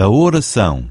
a oração.